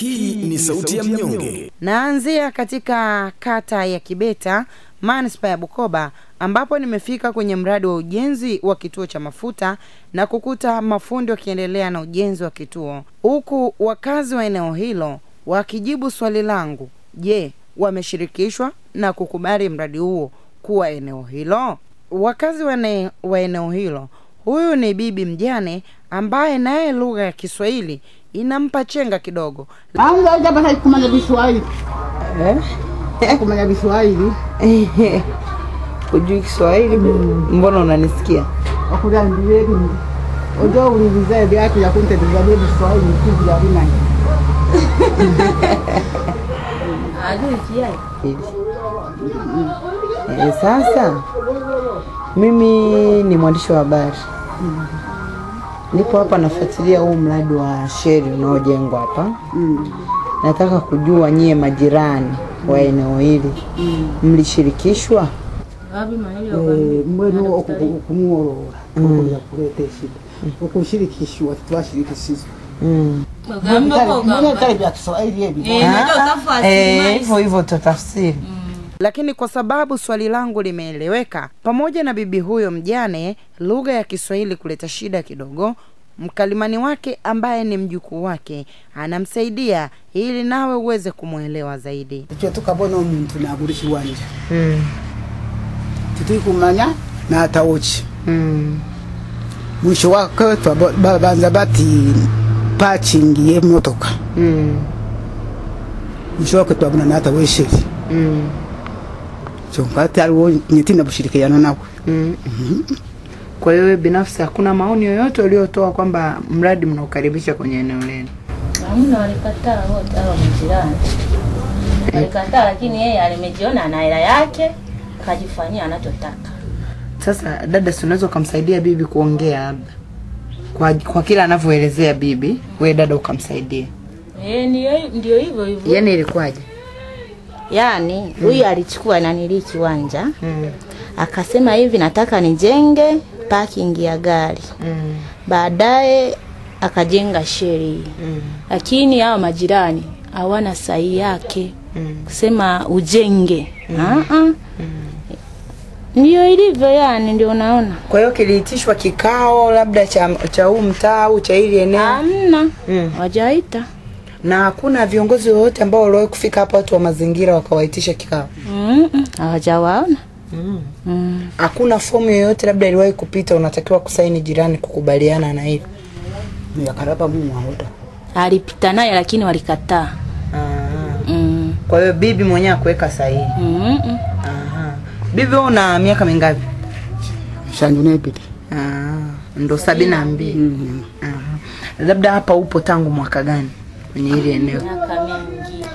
Hii ni sauti ya mnyonge. Naanzia katika kata ya Kibeta, manispaa ya Bukoba, ambapo nimefika kwenye mradi wa ujenzi wa kituo cha mafuta na kukuta mafundi wakiendelea na ujenzi wa kituo, huku wakazi wa eneo hilo wakijibu swali langu, je, wameshirikishwa na kukubali mradi huo kuwa eneo hilo? Wakazi wa eneo hilo, huyu ni bibi mjane ambaye naye lugha ya Kiswahili inampa chenga kidogo, kumanya Kiswahili. Eh? Kumanya Kiswahili. hujui Kiswahili? Mbona unanisikia? Okulandiye bindi. Ojo uliviza byatu ya kunteteza bye Kiswahili kivu ya hivi. E, sasa mimi ni mwandishi wa habari, nipo hapa nafuatilia huu mradi wa sheri unaojengwa hapa. mm. Nataka kujua nyie majirani mm. wa eneo hili mm. mlishirikishwa? Eh, mwenu okumuorora. Okuya kuleta shida. Okushirikishwa twashirikishizwa. Mm. Bya Kiswahili hivi? Eh, hivyo hivyo tutafsiri. Lakini kwa sababu swali langu limeeleweka, pamoja na bibi huyo mjane lugha ya Kiswahili kuleta shida kidogo, mkalimani wake ambaye ni mjukuu wake anamsaidia ili nawe uweze kumwelewa zaidi. Icho tukabona omuntu nagurisha iwanja. Mm. na natawuki. Mm. mwisho wake babanza bati parking y'emotoka Mm. mwisho wake twabona na wesheri Mm. Kyonka ati nyeti nyetina bushirikiano nawe Mm. Mm. Kwa hiyo wewe binafsi hakuna maoni yoyote uliotoa kwamba mradi mnaukaribisha kwenye eneo lenu? Hamna, walikataa wote hao majirani. Walikataa, lakini yeye alimejiona ana hela yake akajifanyia anachotaka. Sasa dada, si unaweza ukamsaidia bibi kuongea labda kwa, kwa kila anavyoelezea bibi, we dada ukamsaidia. Eh, ndio ndio hivyo hivyo. Yaani ilikuwaje? Yaani huyu alichukua nanili kiwanja Mm. akasema hivi, nataka nijenge parking ya gari. Mm. Baadaye akajenga sheri, Mm. lakini hawa majirani hawana sahihi yake Mm. kusema ujenge. Mm. Ndio ilivyo, yani ndio unaona. Kwa hiyo kiliitishwa kikao labda cha cha huu mtaa au cha hili eneo Hamna, Mm. wajaita. Na hakuna viongozi wowote ambao waliwahi kufika hapa, watu wa mazingira wakawaitisha kikao? hawajawaona. Hakuna Mm. Hakuna fomu yoyote labda iliwahi kupita, unatakiwa kusaini jirani kukubaliana na hili? yakaraba mumwahoda Alipita naye lakini walikataa. Ah. Mm. Kwa hiyo bibi mwenyewe akuweka sahihi. Mm-mm. Aha. Bibi wewe una miaka mingapi? shanju nebili Ah, ndo sabini na mbili. Aha. Labda hapa upo tangu mwaka gani kwenye hili eneo?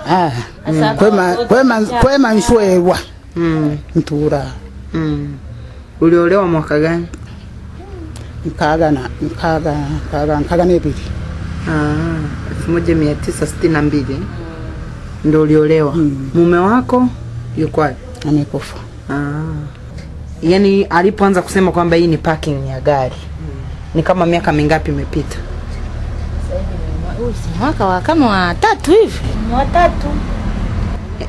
Ah, Asa kwema kwema kwema Mm. ntura Mm. Uliolewa mwaka gani? nkaga na Ah, elfu moja mia tisa sitini na mbili ndo uliolewa. Mm. Mume wako yuko wapi? amekufa Ah. Yaani alipoanza kusema kwamba hii ni parking ya gari mm. ni kama miaka mingapi imepita? Mwaka wa kama wa tatu hivi. Ni wa tatu.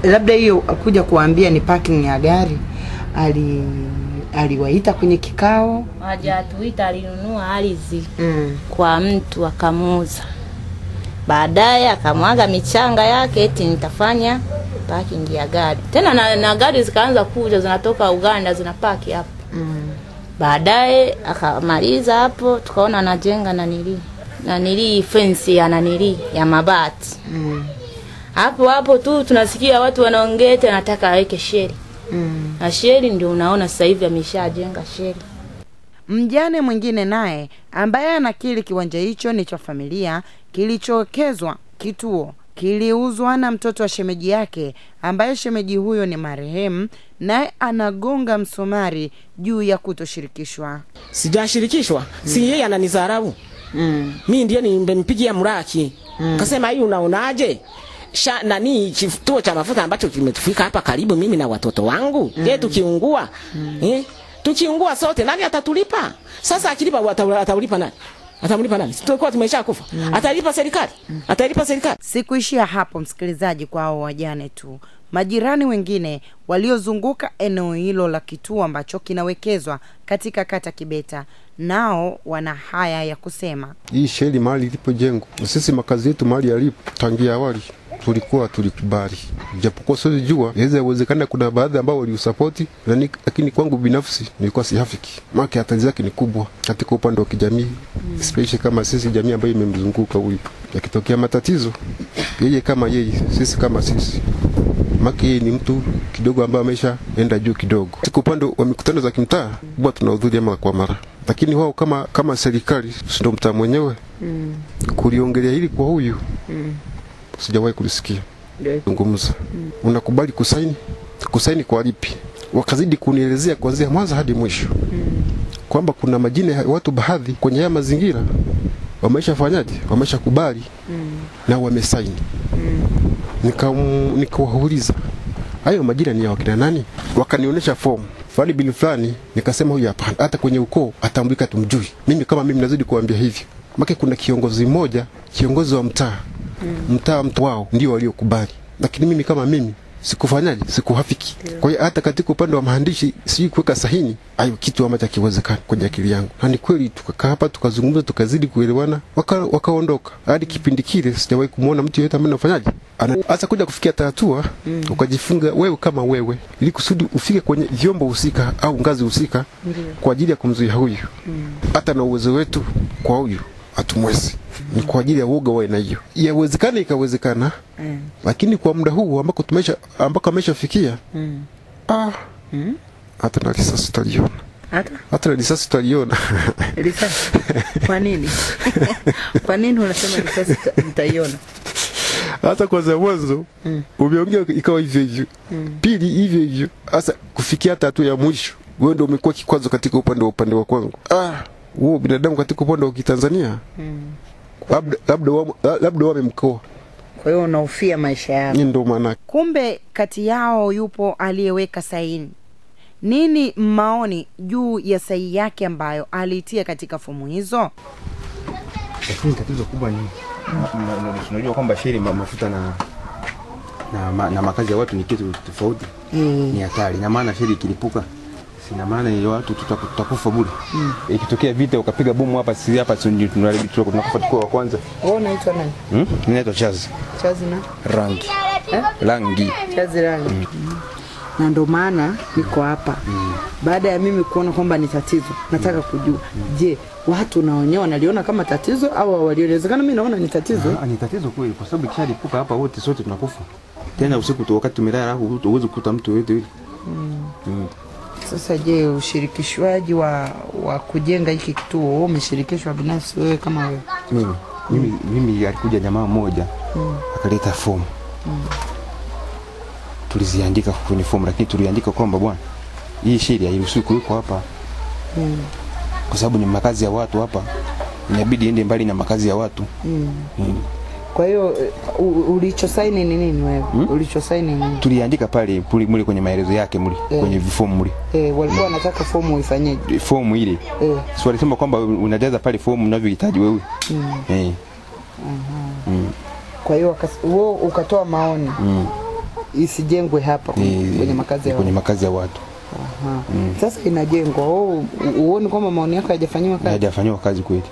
labda hiyo kuja kuambia ni parking ya gari ali aliwaita kwenye kikao Hajatuita, alinunua ardhi mm. kwa mtu akamuuza. Baadaye akamwaga michanga yake eti nitafanya parking ya gari. Tena na, na gari zikaanza kuja zinatoka Uganda zinapaki hapo Mm. Baadaye akamaliza hapo, tukaona anajenga nanili nanili fence ya nanili ya mabati. Mm. Hapo hapo tu tunasikia watu wanaongea eti anataka aweke sheri, Mm. na sheri ndio unaona sasa hivi ameshajenga sheri. Mjane mwingine naye ambaye anakili kiwanja hicho ni cha familia kilichowekezwa kituo kiliuzwa na mtoto wa shemeji yake ambaye shemeji huyo ni marehemu, naye anagonga msumari juu ya kutoshirikishwa. sijashirikishwa si yeye ananidharau Mm. mi ndiye nimempigia mraki Mm. kasema hii unaonaje Sha, nani kituo cha mafuta ambacho kimetufika hapa karibu mimi na watoto wangu Mm. je tukiungua Mm. eh? tukiungua sote nani atatulipa sasa akilipa atatulipa ataulipa nani atamlipa nani? Tulikuwa tumesha kufa. Atalipa serikali, Mm. atalipa serikali. Sikuishia hapo msikilizaji, kwa hao wajane tu, majirani wengine waliozunguka eneo hilo la kituo ambacho kinawekezwa katika kata Kibeta, nao wana haya ya kusema. hii sheli mali ilipojengwa, sisi makazi yetu mali yalipo tangia awali tulikuwa tulikubali, japokuwa siwezi jua, inaweza uwezekana kuna baadhi ambao waliusapoti, lakini kwangu binafsi nilikuwa sihafiki, maana hatari zake ni kubwa katika upande wa kijamii, mm. especially kama sisi jamii ambayo imemzunguka huyu, yakitokea matatizo, yeye kama yeye, sisi kama sisi maki ni mtu kidogo ambaye ameshaenda juu kidogo. Siku upande wa mikutano za kimtaa huwa tunahudhuria mara kwa mara, lakini wao kama kama serikali, si ndio mtaa mwenyewe mm. kuliongelea hili kwa huyu mm. sijawahi kulisikia zungumza mm. unakubali kusaini kusaini kwa lipi? Wakazidi kunielezea kuanzia mwanzo hadi mwisho mm. kwamba kuna majina ya watu baadhi kwenye haya mazingira wameshafanyaje, wameshakubali mm. na wamesaini Nikam- nikawauliza hayo majina ni ya wakina nani? Wakanionyesha fomu fulani bili fulani, nikasema huyu hapana, hata kwenye ukoo atambulika, tumjui. Mimi kama mimi nazidi kuambia hivyo, make kuna kiongozi mmoja, kiongozi wa mtaa. Mtaa mtu wao ndio waliokubali, lakini mimi kama mimi sikufanyaje, sikuhafiki. Kwa hiyo hata katika upande wa maandishi sijui kuweka sahini, ayo kitu ambacho hakiwezekani kwenye akili yangu, na ni kweli tukakaa hapa tukazungumza, tukazidi kuelewana, wakaondoka waka. Hadi kipindi kile sijawahi kumwona mtu yeyote ambaye anafanyaje ana hasa kuja kufikia tatua mm. ukajifunga wewe kama wewe, ili kusudi ufike kwenye vyombo husika au ngazi husika kwa ajili ya kumzuia huyu hata mm. na uwezo wetu kwa huyu hatumwezi ni kwa ajili ya uoga wae na hiyo. Yawezekana ikawezekana Mm. lakini kwa muda huu ambako tumesha ambako ameshafikia Mm. ah, hata na risasi tutaliona, Hata hata na risasi tutaliona. risasi kwa nini? kwa nini unasema risasi ta- mtaiona? hata kwanza mwanzo umeongea ikawa hivyo hivyo, mm. pili hivyo hivyo, hasa kufikia hata hatua ya mwisho, wewe ndio umekuwa kikwazo katika upande wa upande wa kwangu. Ah, huo binadamu katika upande wa Kitanzania? Labda labda labda wamemkoa, Kwa hiyo unahofia maisha yako. ni ndio maana. Kumbe kati yao yupo aliyeweka saini. Nini maoni juu ya sahihi yake ambayo aliitia katika fomu hizo? lakini tatizo kubwa ni tunajua kwamba sheri mafuta na na, na makazi ya watu ni kitu tofauti. Ni hatari. Na maana sheri ikilipuka sina maana ya watu tutaku- tutakufa bure ikitokea vita ukapiga bomu hapa sisi hapa si ndio tunaharibi- tunakufa tukiwa wa kwanza Wewe unaitwa nani? hmm? naitwa chazi Chazi na rangi Eh? rangi Chazi rangi. mm. Na ndo maana niko hapa. mm. Baada ya mimi kuona kwamba ni tatizo, nataka kujua, mm. je, watu na wenyewe wanaliona kama tatizo au walionezekana Mimi naona ni tatizo. Ah, ni tatizo kweli kwa sababu ikishalipuka hapa wote sote tunakufa tena usiku tu wakati tumelala huko huwezi kukuta mtu yoyote yule Mm. Sasa je, ushirikishwaji wa wa kujenga hiki kituo umeshirikishwa binafsi wewe kama wewe? mimi mimi, mimi alikuja jamaa mmoja mm. akaleta fomu mm. tuliziandika kwenye fomu lakini tuliandika kwamba bwana hii sheria hairuhusiwi kuwekwa hapa mm. kwa sababu ni makazi ya watu hapa inabidi ende mbali na makazi ya watu mm. Mm. Kwa hiyo eh, ulichosaini ni nini wewe? Hmm? Ulichosaini ni nini? tuliandika pale puli mule kwenye maelezo yake mule e. kwenye vifomu mule Eh, walikuwa wanataka fomu ifanyeje? fomu ile Eh, si walisema kwamba unajaza pale fomu unavyohitaji wewe Mm. eh. kwa hiyo wewe ukatoa maoni Mm. isijengwe hapa kwenye, Eh, kwenye makazi ya kwenye makazi ya watu Aha. Mm. Sasa inajengwa, wewe uone kwamba maoni yako hayajafanyiwa kazi. Hayajafanywa kazi kweli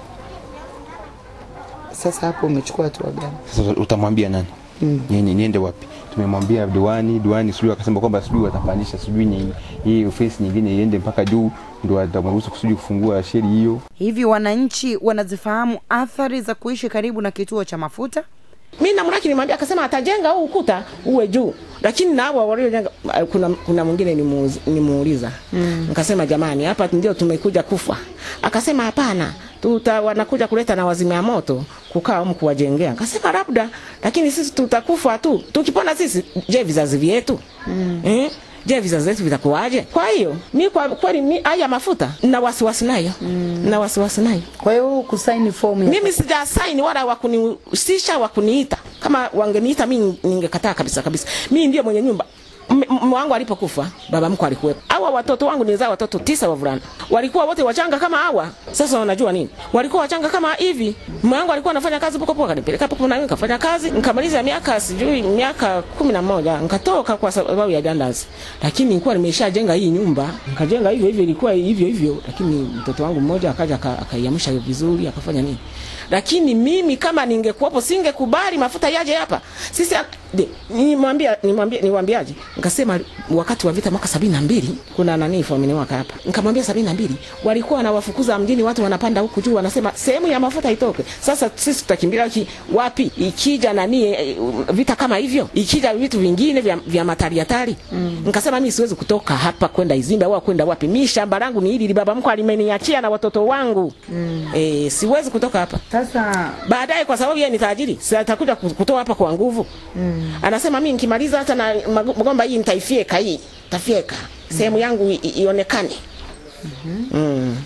Sasa hapo umechukua hatua gani? Sasa utamwambia nani? Mm. Ni, niende wapi? Tumemwambia diwani, diwani sijui akasema kwamba sijui watapandisha sijui ni hii ofisi nyingine iende mpaka juu ndio atamruhusu kusudi kufungua sheri hiyo. Hivi wananchi wanazifahamu athari za kuishi karibu na kituo cha mafuta? mi namraki nimwambia akasema atajenga huu ukuta uwe juu lakini na hawa waliojenga eh, kuna, kuna mwingine nimuuliza mm. nikasema jamani hapa ndio tumekuja kufa akasema hapana tuta wanakuja kuleta na wazimia moto kukaa humu kuwajengea. Nikasema labda lakini sisi tutakufa tu. Tukipona sisi je vizazi vyetu? Mm. eh? je vizazi vyetu vitakuwaje? Kwa hiyo mi kwa kweli mi haya mafuta na wasiwasi nayo. Mm. na wasiwasi nayo. Kwa hiyo kusaini fomu ya mimi sija sign wala wakunihusisha wakuniita. Kama wangeniita mimi ningekataa kabisa kabisa. Mimi ndiye mwenye nyumba M- mme mme wangu alipokufa baba mkwe alikuwepo. Hawa watoto wangu nilizaa watoto tisa wavulana, walikuwa wote wachanga kama hawa. Sasa wanajua nini? Walikuwa wachanga kama hivi. Mume wangu alikuwa anafanya kazi popo popo, akanipeleka popo na mimi nikafanya kazi, nikamaliza miaka sijui miaka kumi na moja nikatoka kwa sababu ya dandazi, lakini nilikuwa nimeshajenga hii nyumba, nikajenga hivyo hivyo, ilikuwa hivyo hivyo, lakini mtoto wangu mmoja akaja akaiamsha vizuri, akafanya nini lakini mimi kama ningekuwapo singekubali mafuta yaje hapa. Sisi nimwambia nimwambia niwaambiaje? Nikasema wakati wa vita mwaka sabini na mbili kuna nani famini waka hapa. Nikamwambia sabini na mbili walikuwa wanawafukuza mjini, watu wanapanda huku juu, wanasema sehemu ya mafuta itoke. Sasa sisi tutakimbilia wapi? Ikija nani eh, vita kama hivyo, ikija vitu vingine vya, vya matari hatari mm. Nikasema mimi siwezi kutoka hapa kwenda Izimba au kwenda wapi. Mimi shamba langu ni hili, baba mko alimeniachia na watoto wangu mm. Eh, siwezi kutoka hapa Sasa baadaye kwa sababu yeye ni tajiri, si atakuja kutoa hapa kwa nguvu mm. Anasema mimi nikimaliza hata na mgomba hii nitaifieka hii tafieka sehemu yangu ionekane. Mm -hmm. mm.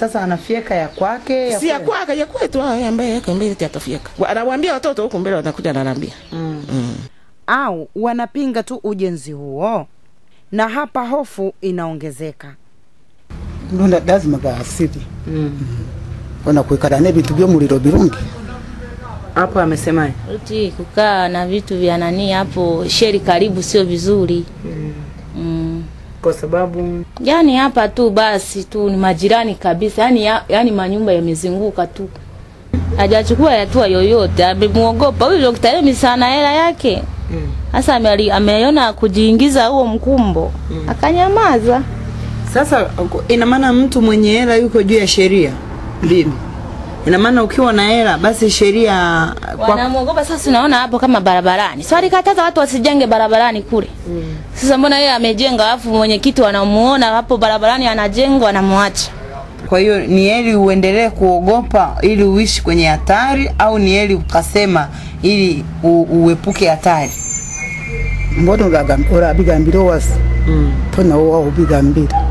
sasa anafieka ya kwake ya si ya kwake ya kwetu haya ambaye yake mbele atafieka. Wa- Anawaambia watoto huko mbele watakuja ananiambia au wanapinga tu ujenzi huo, na hapa hofu inaongezeka. Ndio lazima ga asili ona kwikara n'ebintu by'omuliro birungi Hapo amesemaje? Eti kukaa na vitu vya nani hapo sheri karibu sio vizuri. Mm. Mm. Kwa sababu yani hapa tu basi tu ni majirani kabisa. Yani ya, yani manyumba yamezunguka tu. Hajachukua hatua yoyote, amemuogopa huyu Dr. Emi sana hela yake. Sasa mm. ameona kujiingiza huo mkumbo. Mm. Akanyamaza. sasa ina maana mtu mwenye hela yuko juu ya sheria bibi. Ina maana ukiwa na hela basi sheria kwa Wanamuogopa sasa, unaona hapo kama barabarani. So alikataza watu wasijenge barabarani kule. mm. Sasa mbona yeye amejenga alafu mwenyekiti wanamuona hapo barabarani anajengwa anamwacha. Kwa hiyo ni heri uendelee kuogopa ili uishi kwenye hatari, au ni heri ukasema ili u, uepuke hatari? mbona uraga- wasi mm. tona wowa ubigambira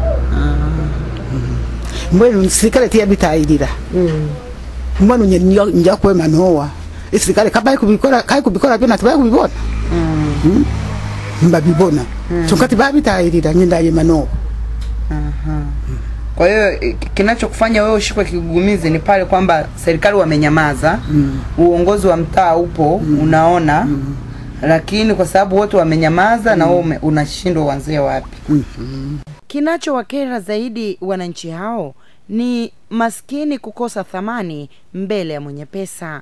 mbwenu sirikale tiyabitayirira mbwenu nye nja- kwema nowa isirikale kabai kubikora kai kubikora byona tibai kubibona. Mm. mbabibona bita babitayirira nye ndayema manuwa Kwa hiyo kinachokufanya wewe ushikwe kigugumizi ni pale kwamba serikali wamenyamaza, uongozi wa mtaa upo, unaona. Lakini kwa sababu wote wamenyamaza mm. na wewe unashindwa uanzie wapi? Kinachowakera zaidi wananchi hao ni maskini kukosa thamani mbele ya mwenye pesa.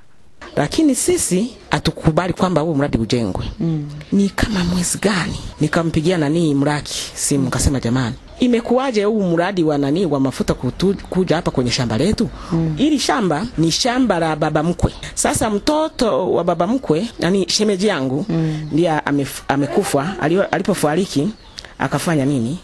lakini sisi hatukubali kwamba huu mradi ujengwe. Mm. Ni kama mwezi gani nikampigia nani mraki simu nikasema, jamani, imekuwaje huu mradi wa nani wa mafuta kutu, kuja hapa kwenye shamba letu? Mm. Ili shamba ni shamba la baba mkwe. Sasa mtoto wa baba mkwe yani shemeji yangu mm. ndiye amekufa, alipofariki akafanya nini?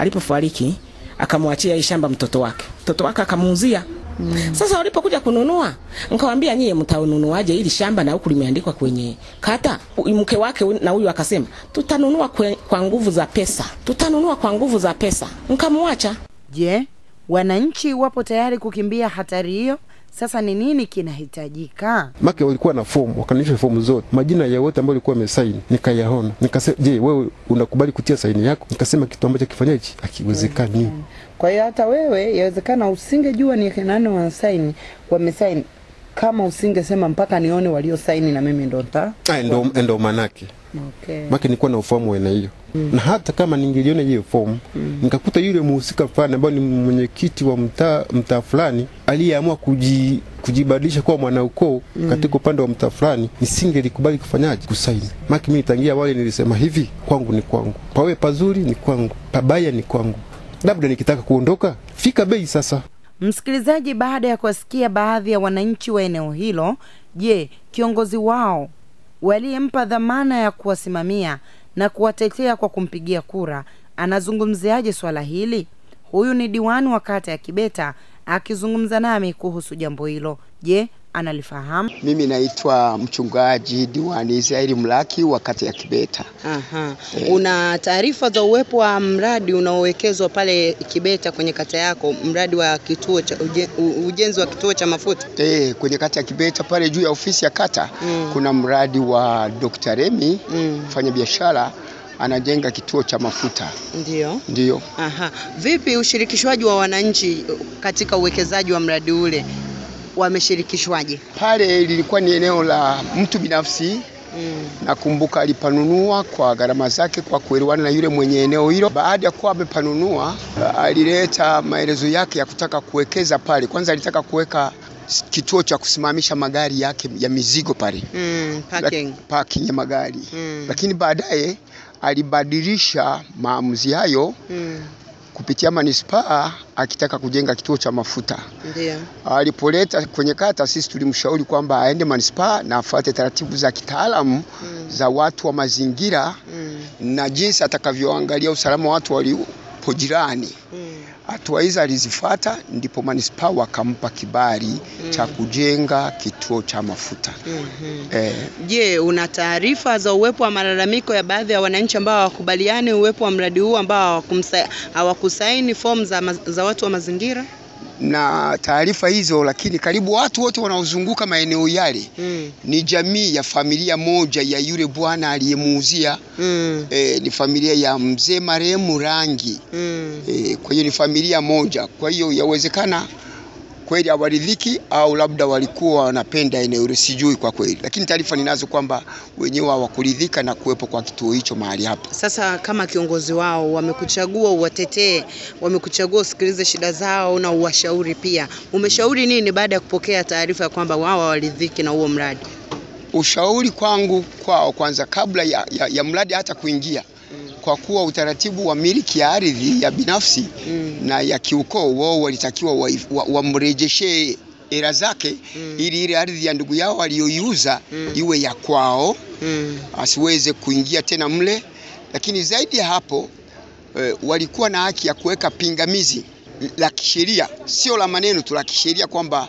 Alipofariki akamwachia hii shamba mtoto wake, mtoto wake akamuuzia Mm. Sasa walipokuja kununua, nikamwambia nyie mtaununuaje ili shamba na huku limeandikwa kwenye kata? Mke wake na huyu akasema tutanunua kwe, kwa nguvu za pesa, tutanunua kwa nguvu za pesa. Nikamwacha. Je, wananchi wapo tayari kukimbia hatari hiyo? Sasa ni nini kinahitajika? make walikuwa na fomu wakanisha fomu zote. Majina ya wote ambao walikuwa wamesaini nikayaona. Nikasema je wewe unakubali kutia saini yako? Nikasema kitu ambacho kifanya hichi akiwezekani Kwa hiyo hata wewe yawezekana usingejua ni nani wanasaini wamesaini, kama usingesema mpaka nione waliosaini na mimi ndo nita Ah, ndo, ndo manake okay. make nilikuwa na ufahamu wa aina hiyo na hata kama ningeliona hiyo fomu mm. nikakuta yule muhusika fulani ambaye ni mwenyekiti wa mtaa mtaa fulani aliyeamua kuji, kujibadilisha kuwa mwanaukoo katika upande wa mtaa fulani, nisingelikubali kufanyaje kusaini. Maki mimi tangia wale nilisema hivi, kwangu ni kwangu, pawe pazuri ni kwangu, pabaya ni kwangu, labda nikitaka kuondoka fika bei sasa. Msikilizaji, baada ya kuwasikia baadhi ya wananchi wa eneo hilo, je, kiongozi wao waliyempa dhamana ya kuwasimamia na kuwatetea kwa kumpigia kura anazungumziaje swala hili? Huyu ni diwani wa kata ya Kibeta akizungumza nami kuhusu jambo hilo. Je, analifahamu? Mimi naitwa mchungaji diwani Israeli Mlaki wa kata ya Kibeta. Aha. Una taarifa za uwepo wa mradi unaowekezwa pale Kibeta kwenye kata yako, mradi wa kituo cha uje, ujenzi wa kituo cha mafuta? E, kwenye kata ya Kibeta pale juu ya ofisi ya kata Mm. kuna mradi wa Dr. Remi Mm. mfanya biashara anajenga kituo cha mafuta. Ndio. Ndiyo. Aha. Vipi ushirikishwaji wa wananchi katika uwekezaji wa mradi ule? Wameshirikishwaje? Pale lilikuwa ni eneo la mtu binafsi Mm. Nakumbuka alipanunua kwa gharama zake kwa kuelewana na yule mwenye eneo hilo. Baada ya kuwa amepanunua, alileta maelezo yake ya kutaka kuwekeza pale. Kwanza alitaka kuweka kituo cha kusimamisha magari yake ya mizigo pale, Mm, parking. La, parking ya magari Mm. lakini baadaye alibadilisha maamuzi hayo Mm. Kupitia manispaa akitaka kujenga kituo cha mafuta. Ndio. Alipoleta kwenye kata, sisi tulimshauri kwamba aende manispaa na afuate taratibu za kitaalamu mm. za watu wa mazingira Mm. na jinsi atakavyoangalia usalama wa watu waliopo jirani. Mm. Hatua hizo alizifuata, ndipo manispaa wakampa kibali mm. cha kujenga kituo cha mafuta. mm -hmm. Eh, Je, una taarifa za uwepo wa malalamiko ya baadhi ya wananchi ambao hawakubaliani uwepo wa mradi huu ambao hawakusaini fomu za, za watu wa mazingira? Na taarifa hizo, lakini karibu watu wote wanaozunguka maeneo yale Mm. ni jamii ya familia moja ya yule bwana aliyemuuzia. Mm. E, ni familia ya mzee marehemu Rangi. Mm. E, kwa hiyo ni familia moja. Kwa hiyo yawezekana kweli hawaridhiki au labda walikuwa wanapenda eneo hilo, sijui kwa kweli, lakini taarifa ninazo kwamba wenyewe hawakuridhika na kuwepo kwa kituo hicho mahali hapa. Sasa kama kiongozi wao wamekuchagua uwatetee, wamekuchagua usikilize shida zao na uwashauri pia. Umeshauri nini baada ya kupokea taarifa ya kwamba wao hawaridhiki na huo mradi? Ushauri kwangu kwao, kwanza kabla ya, ya, ya mradi hata kuingia kwa kuwa utaratibu wa miliki ya ardhi ya binafsi Mm. na ya kiukoo wao walitakiwa wamrejeshee wa, wa era zake Mm. ili ile ardhi ya ndugu yao aliyoiuza Mm. iwe ya kwao Mm. asiweze kuingia tena mle. Lakini zaidi ya hapo e, walikuwa na haki ya kuweka pingamizi la kisheria, sio la maneno tu, la kisheria kwamba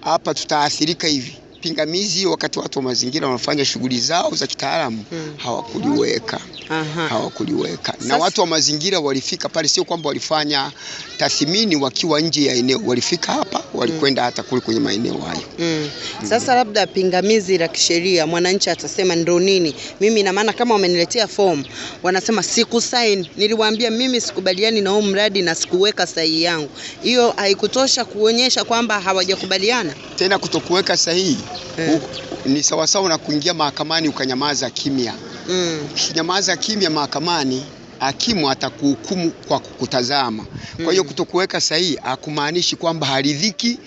hapa tutaathirika hivi. Pingamizi wakati watu wa mazingira wanafanya shughuli zao za kitaalamu hmm. hawakuliweka Aha. hawakuliweka na Sasa- watu wa mazingira walifika pale, sio kwamba walifanya tathmini wakiwa nje ya eneo, walifika hapa, walikwenda hata kule kwenye maeneo hayo. hmm. Sasa labda pingamizi la kisheria mwananchi atasema ndo nini? Mimi na maana kama wameniletea fomu wanasema sikusaini, niliwaambia mimi sikubaliani na huu mradi na sikuweka sahihi yangu. Hiyo haikutosha kuonyesha kwamba hawajakubaliana? Tena kutokuweka sahihi Eh. ni sawasawa na kuingia mahakamani ukanyamaza kimya. Mm. Ukinyamaza kimya mahakamani, hakimu atakuhukumu kwa kukutazama. Kwa hiyo kutokuweka sahihi hakumaanishi kwamba haridhiki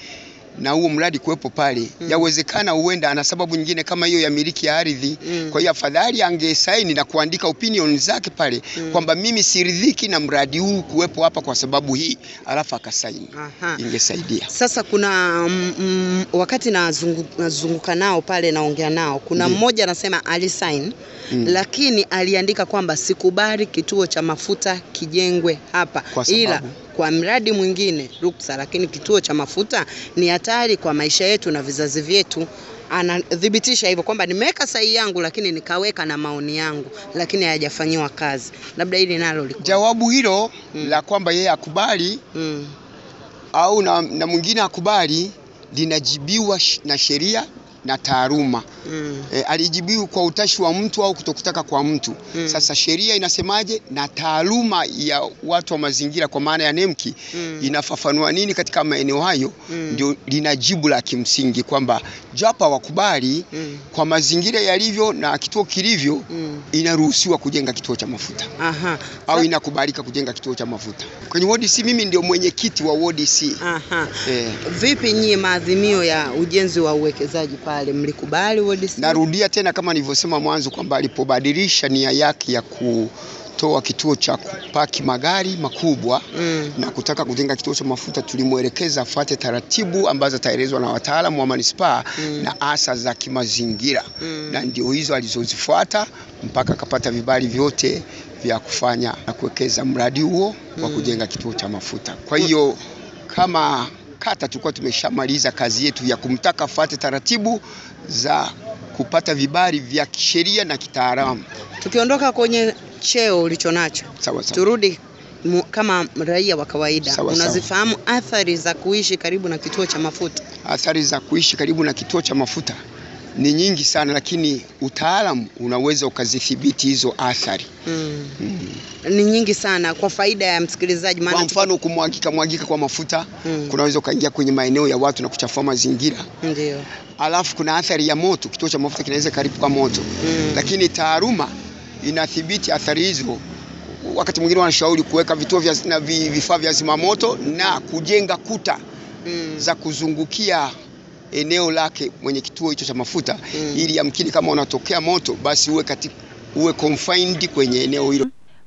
na huo mradi kuwepo pale. mm. Yawezekana huenda ana sababu nyingine kama hiyo ya miliki ya ardhi. Mm. Kwa hiyo afadhali angesaini na kuandika opinion zake pale mm. kwamba mimi siridhiki na mradi huu kuwepo hapa kwa sababu hii, alafu akasaini, ingesaidia. Sasa kuna mm, mm, wakati nazunguka na nao pale naongea nao, kuna mm. mmoja anasema alisign Mm. lakini aliandika kwamba sikubali kituo cha mafuta kijengwe hapa, Kwa sababu? ila kwa mradi mwingine ruksa, lakini kituo cha mafuta ni hatari kwa maisha yetu na vizazi vyetu. Anathibitisha hivyo kwamba nimeweka sahihi yangu, lakini nikaweka na maoni yangu, lakini hayajafanyiwa kazi. Labda hili nalo liko Jawabu hilo mm. la kwamba yeye akubali mm. au na, na mwingine akubali linajibiwa sh- na sheria na taaluma. Mm. E, alijibiwa kwa utashi wa mtu au kutokutaka kwa mtu. Mm. Sasa sheria inasemaje na taaluma ya watu wa mazingira kwa maana ya NEMKI Mm. inafafanua nini katika maeneo hayo, Mm. ndio lina jibu la kimsingi kwamba japo wakubali Mm. kwa mazingira yalivyo na kituo kilivyo, Mm. inaruhusiwa kujenga kituo cha mafuta Aha. au inakubalika kujenga kituo cha mafuta kwenye wodi C. Mimi ndio mwenyekiti wa wodi C. Aha. Eh, Vipi nyie maadhimio ya ujenzi wa uwekezaji pale mlikubali wodi C? narudia tena kama nilivyosema mwanzo kwamba alipobadilisha nia yake ya ku kutoa kituo cha kupaki magari makubwa Mm. na kutaka kujenga kituo cha mafuta, tulimwelekeza afuate taratibu ambazo ataelezwa na wataalamu wa manispaa Mm. na asa za kimazingira Mm. na ndio hizo alizozifuata mpaka akapata vibali vyote vya kufanya na kuwekeza mradi huo wa kujenga kituo cha mafuta. Kwa hiyo kama kata tulikuwa tumeshamaliza kazi yetu ya kumtaka afuate taratibu za kupata vibali vya kisheria na kitaalamu. Tukiondoka kwenye cheo ulicho nacho, turudi kama raia wa kawaida, unazifahamu athari za kuishi karibu na kituo cha mafuta? Athari za kuishi karibu na kituo cha mafuta ni nyingi sana, lakini utaalamu unaweza ukazithibiti hizo athari. Mm. Mm. Ni nyingi sana kwa faida ya msikilizaji, maana Kwa mfano kumwagika mwagika kwa mafuta Mm. kunaweza ukaingia kwenye maeneo ya watu na kuchafua mazingira. ndio Alafu kuna athari ya moto, kituo cha mafuta kinaweza karipuka moto Mm. lakini taaruma inathibiti athari hizo. Wakati mwingine wanashauri kuweka vituo vya na vifaa vya zimamoto na kujenga kuta Mm. za kuzungukia eneo lake mwenye kituo hicho cha mafuta Mm. ili yamkini kama unatokea moto basi uwe katika, uwe confined kwenye eneo hilo.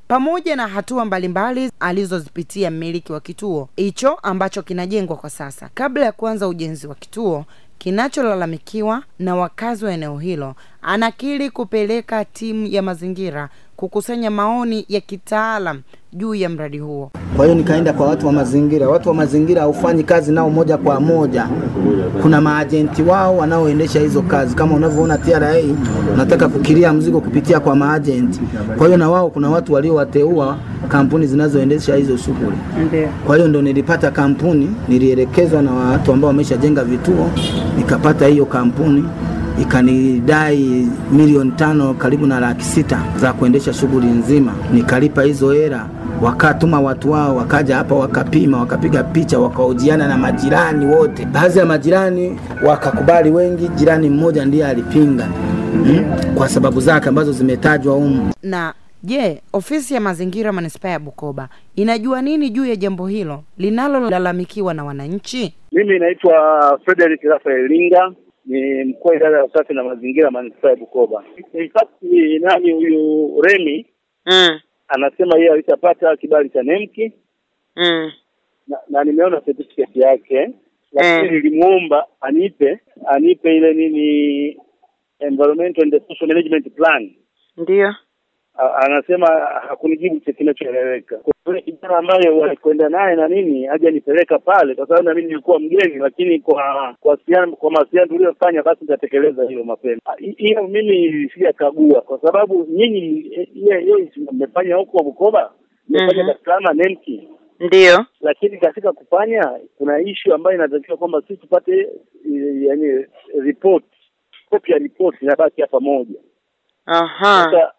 pamoja na hatua mbalimbali alizozipitia mmiliki wa kituo hicho ambacho kinajengwa kwa sasa. Kabla ya kuanza ujenzi wa kituo kinacholalamikiwa na wakazi wa eneo hilo, anakiri kupeleka timu ya mazingira kukusanya maoni ya kitaalam juu ya mradi huo. Kwa hiyo nikaenda kwa watu wa mazingira. Watu wa mazingira haufanyi kazi nao moja kwa moja, kuna maajenti wao wanaoendesha hizo kazi. Kama unavyoona TRA unataka kukiria mzigo kupitia kwa maajenti, kwa hiyo na wao kuna watu waliowateua kampuni zinazoendesha hizo shughuli. Kwa hiyo ndo nilipata kampuni, nilielekezwa na watu ambao wameshajenga vituo, nikapata hiyo kampuni ikanidai milioni tano karibu na laki sita za kuendesha shughuli nzima. Nikalipa hizo hela, wakatuma watu wao wakaja hapa wakapima, wakapiga picha, wakaojiana na majirani wote. Baadhi ya majirani wakakubali wengi, jirani mmoja ndiye alipinga mm, kwa sababu zake ambazo zimetajwa humu. Na je, ofisi ya mazingira manispaa ya Bukoba inajua nini juu ya jambo hilo linalolalamikiwa na wananchi? Mimi naitwa Frederick Rafael Linga, ni mkuu wa idara ya usafi na mazingira manispaa ya Bukoba. In fact, nani huyu Remi Mm. Anasema yeye alishapata kibali cha NEMKI Mm. na, na nimeona certificate yake, lakini nilimuomba anipe anipe ile nini environmental and social management plan. Ndio. Anasema hakunijibu kinachoeleweka. Hiyo kijana ambaye walikwenda naye na nini aje nipeleka pale, kwa sababu na mimi nilikuwa mgeni, lakini kwa kwa siana, kwa mawasiliano tuliyofanya, basi nitatekeleza hilo mapema. Ah, Hiyo mimi sijakagua, kwa sababu nyinyi eh, mmefanya huko Bukoba, mmefanya Mhm. Dar es Salaam NEMKI, Ndio. lakini katika kufanya kuna ishu ambayo inatakiwa kwamba sisi tupate yani report, copy ya report inabaki hapa moja Aha.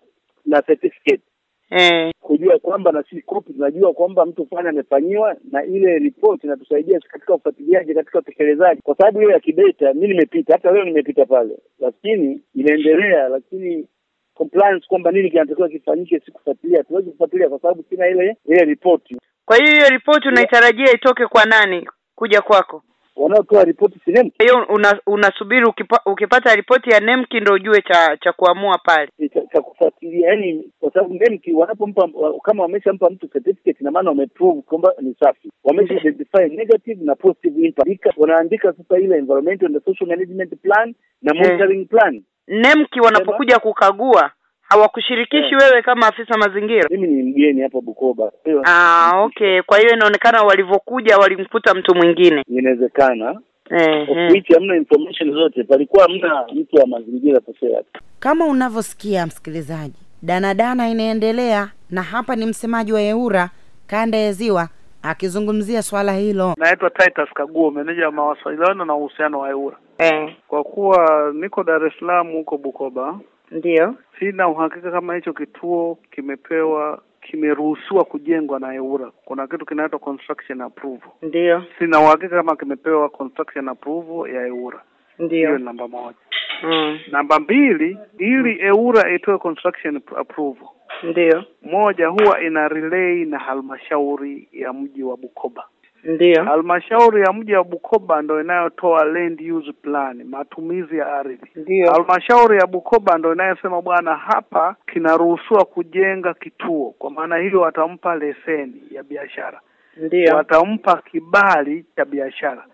na certificate Eh. kujua kwamba na sisi kopi tunajua kwamba mtu fulani amefanyiwa, na ile report inatusaidia katika ufuatiliaji, katika utekelezaji, kwa sababu hiyo ya kidata mi nimepita, hata leo nimepita pale, lakini inaendelea, lakini compliance kwamba nini kinatakiwa kifanyike, si kufuatilia. Tuwezi kufuatilia kwa sababu sina ile ile ripoti. Kwa hiyo hiyo ripoti unaitarajia itoke kwa nani kuja kwako? Wanaotoa ripoti si NEMKI, hiyo una, unasubiri ukipa, ukipata ripoti ya NEMKI ndo ujue cha cha kuamua pale. cha, cha kufuatilia, yani kwa sababu NEMKI wanapompa kama wameshampa mtu certificate, ina maana wameprove kwamba ni safi, wamesha identify negative na positive impact. Wanaandika sasa ile environmental and social management plan na monitoring plan. NEMKI wanapokuja kukagua hawakushirikishi yeah. wewe kama afisa mazingira. Mimi ni mgeni hapa Bukoba, hiyo Ah, okay. Kwa hiyo inaonekana walivyokuja walimkuta mtu mwingine. inawezekana Eh, eh. hamna information zote, palikuwa hamna mtu wa mazingira pekee. Kama unavyosikia msikilizaji, danadana inaendelea na hapa ni msemaji wa EWURA kanda ya Ziwa akizungumzia swala hilo. Naitwa Titus Kaguo, meneja wa mawasiliano na uhusiano wa EWURA. Eh, Kwa kuwa niko Dar es Salaam huko Bukoba, ndio. sina uhakika kama hicho kituo kimepewa kimeruhusiwa kujengwa na EWURA. Kuna kitu kinaitwa construction approval. Ndio. Sina uhakika kama kimepewa construction approval ya EWURA. Hiyo Ndio. ni namba moja. Mm, Namba mbili, ili EWURA itoe construction approval, ndio. moja huwa ina relay na halmashauri ya mji wa Bukoba. Ndio. Halmashauri ya mji wa Bukoba ndo inayotoa land use plan, matumizi ya ardhi. Ndio. Halmashauri ya Bukoba ndo inayosema bwana, hapa kinaruhusiwa kujenga kituo. Kwa maana hiyo, watampa leseni ya biashara, Ndio. watampa kibali cha biashara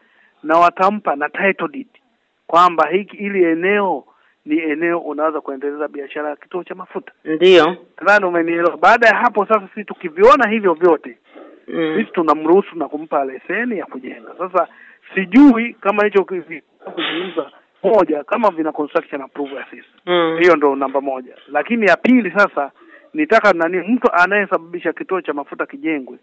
na watampa na title deed kwamba hiki ili eneo ni eneo unaweza kuendeleza biashara ya kituo cha mafuta. Ndiyo. Nadhani umenielewa. Baada ya hapo sasa, sisi tukiviona hivyo vyote Mm. sisi tunamruhusu na kumpa leseni ya kujenga. Sasa sijui kama hicho kuzungumza moja kama vina construction approval ya sisi, Mm. hiyo ndo namba moja. Lakini ya pili sasa, nitaka nani, mtu anayesababisha kituo cha mafuta kijengwe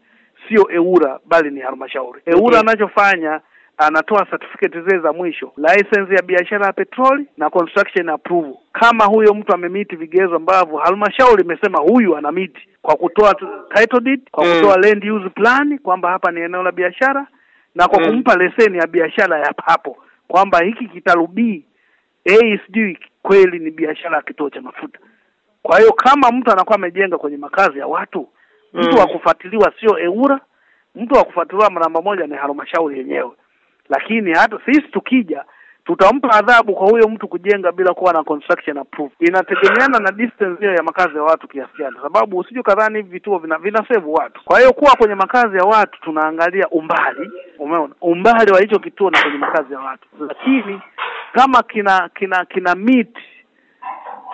sio EWURA bali ni halmashauri. EWURA anachofanya anatoa certificate zile za mwisho, license ya biashara ya petroli na construction approval, kama huyo mtu amemiti vigezo ambavyo halmashauri imesema huyu ana miti kwa kutoa title deed, kwa kutoa Mm. kutoa land use plan kwamba hapa ni eneo la biashara na kwa Mm. kumpa leseni ya biashara ya hapo kwamba hiki kitalu B A sijui kweli ni biashara ya kituo cha mafuta. Kwa hiyo kama mtu anakuwa amejenga kwenye makazi ya watu, mtu Mm. wa kufuatiliwa sio EWURA, mtu wa kufuatiliwa namba moja ni halmashauri yenyewe. Lakini hata sisi tukija tutampa adhabu kwa huyo mtu kujenga bila kuwa na construction approval. Inategemeana na distance hiyo ya makazi ya watu kiasi gani, sababu usije kadhani hivi vituo vina, vina save watu. Kwa hiyo kuwa kwenye makazi ya watu tunaangalia umbali, umeona umbali wa hicho kituo na kwenye makazi ya watu, lakini kama kina kina kina meet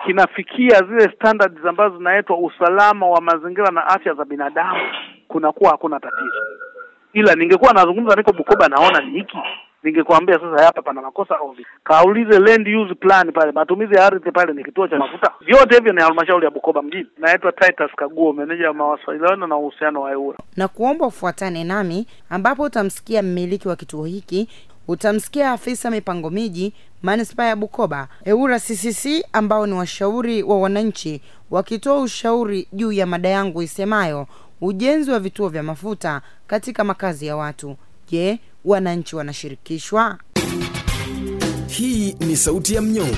kinafikia zile standards ambazo zinaitwa usalama wa mazingira na afya za binadamu, kunakuwa hakuna tatizo. Ila ningekuwa nazungumza niko Bukoba, naona ni hiki, ningekwambia sasa hapa pana makosa ovyo. Kaulize land use plan pale, matumizi ya ardhi pale ni kituo cha mafuta. Vyote hivyo ni halmashauri ya Bukoba mjini. Naitwa Titus Kaguo, meneja wa mawasiliano na uhusiano wa EWURA. na kuomba ufuatane nami ambapo utamsikia mmiliki wa kituo hiki utamsikia afisa mipango miji manispaa ya bukoba eura ccc ambao ni washauri wa wananchi wakitoa ushauri juu ya mada yangu isemayo ujenzi wa vituo vya mafuta katika makazi ya watu je wananchi wanashirikishwa Hii ni sauti ya mnyonge.